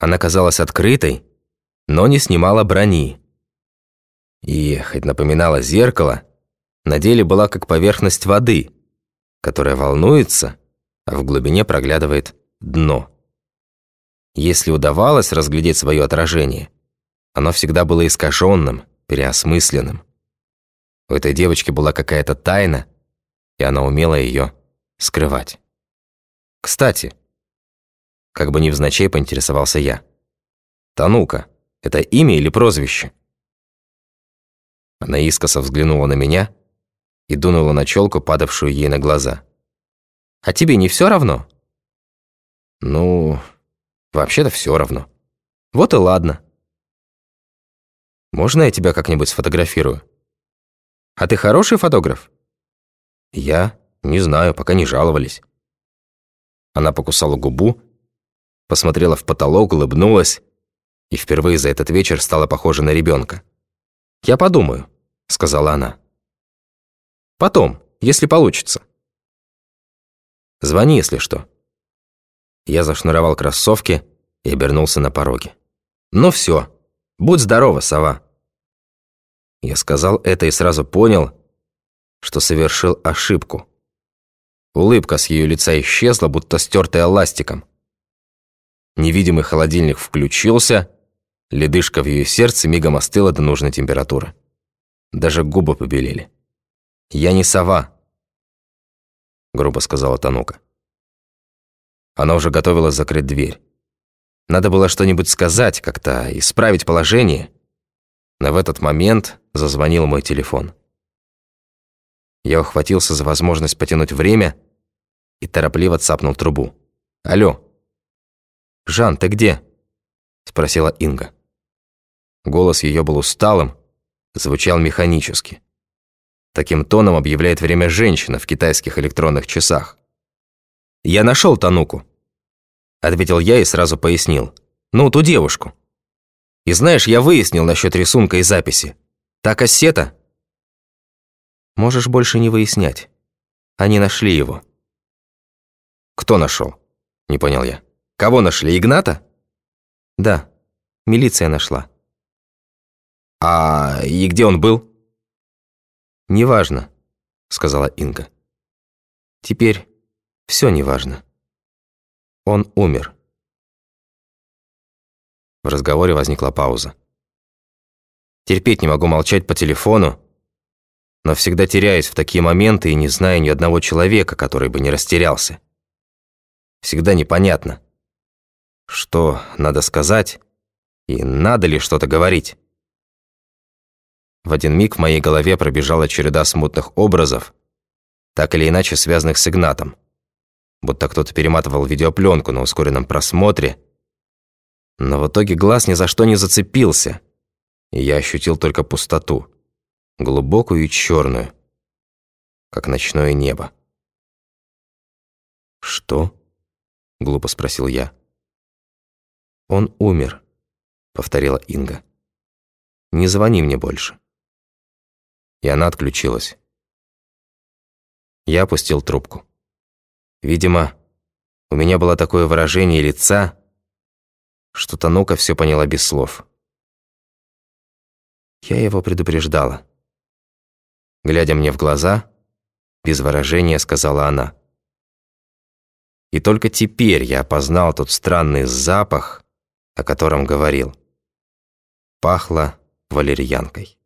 Она казалась открытой, но не снимала брони. И, хоть напоминала зеркало, на деле была как поверхность воды, которая волнуется, а в глубине проглядывает дно. Если удавалось разглядеть свое отражение, оно всегда было искаженным, переосмысленным. У этой девочки была какая-то тайна, и она умела ее скрывать. Кстати, как бы невзначай поинтересовался я. Танука — это имя или прозвище? Она искоса взглянула на меня и дунула на челку, падавшую ей на глаза. «А тебе не все равно?» «Ну, вообще-то все равно. Вот и ладно. Можно я тебя как-нибудь сфотографирую? А ты хороший фотограф?» «Я? Не знаю, пока не жаловались». Она покусала губу, посмотрела в потолок, улыбнулась и впервые за этот вечер стала похожа на ребенка. «Я подумаю», — сказала она. «Потом, если получится». «Звони, если что». Я зашнуровал кроссовки и обернулся на пороге. «Ну все, будь здорова, сова». Я сказал это и сразу понял, что совершил ошибку. Улыбка с ее лица исчезла, будто стертая ластиком. Невидимый холодильник включился, ледышка в ее сердце мигом остыла до нужной температуры. Даже губы побелели. «Я не сова», — грубо сказала Танука. Она уже готовилась закрыть дверь. Надо было что-нибудь сказать, как-то исправить положение. Но в этот момент зазвонил мой телефон. Я ухватился за возможность потянуть время и торопливо цапнул трубу. «Алло!» «Жан, ты где?» – спросила Инга. Голос ее был усталым, звучал механически. Таким тоном объявляет время женщина в китайских электронных часах. «Я нашел Тануку», – ответил я и сразу пояснил. «Ну, ту девушку. И знаешь, я выяснил насчет рисунка и записи. Та кассета Можешь больше не выяснять. Они нашли его». «Кто нашел?» – не понял я. «Кого нашли, Игната?» «Да, милиция нашла». «А и где он был?» «Неважно», – сказала Инга. «Теперь все неважно. Он умер». В разговоре возникла пауза. Терпеть не могу молчать по телефону, но всегда теряюсь в такие моменты и не знаю ни одного человека, который бы не растерялся. Всегда непонятно, что надо сказать и надо ли что-то говорить. В один миг в моей голове пробежала череда смутных образов, так или иначе связанных с Игнатом, будто кто-то перематывал видеопленку на ускоренном просмотре, но в итоге глаз ни за что не зацепился, и я ощутил только пустоту глубокую и черную, как ночное небо. «Что?» — глупо спросил я. «Он умер», — повторила Инга. «Не звони мне больше». И она отключилась. Я опустил трубку. Видимо, у меня было такое выражение лица, что Танука все поняла без слов. Я его предупреждала. Глядя мне в глаза, без выражения сказала она. И только теперь я опознал тот странный запах, о котором говорил. Пахло валерьянкой.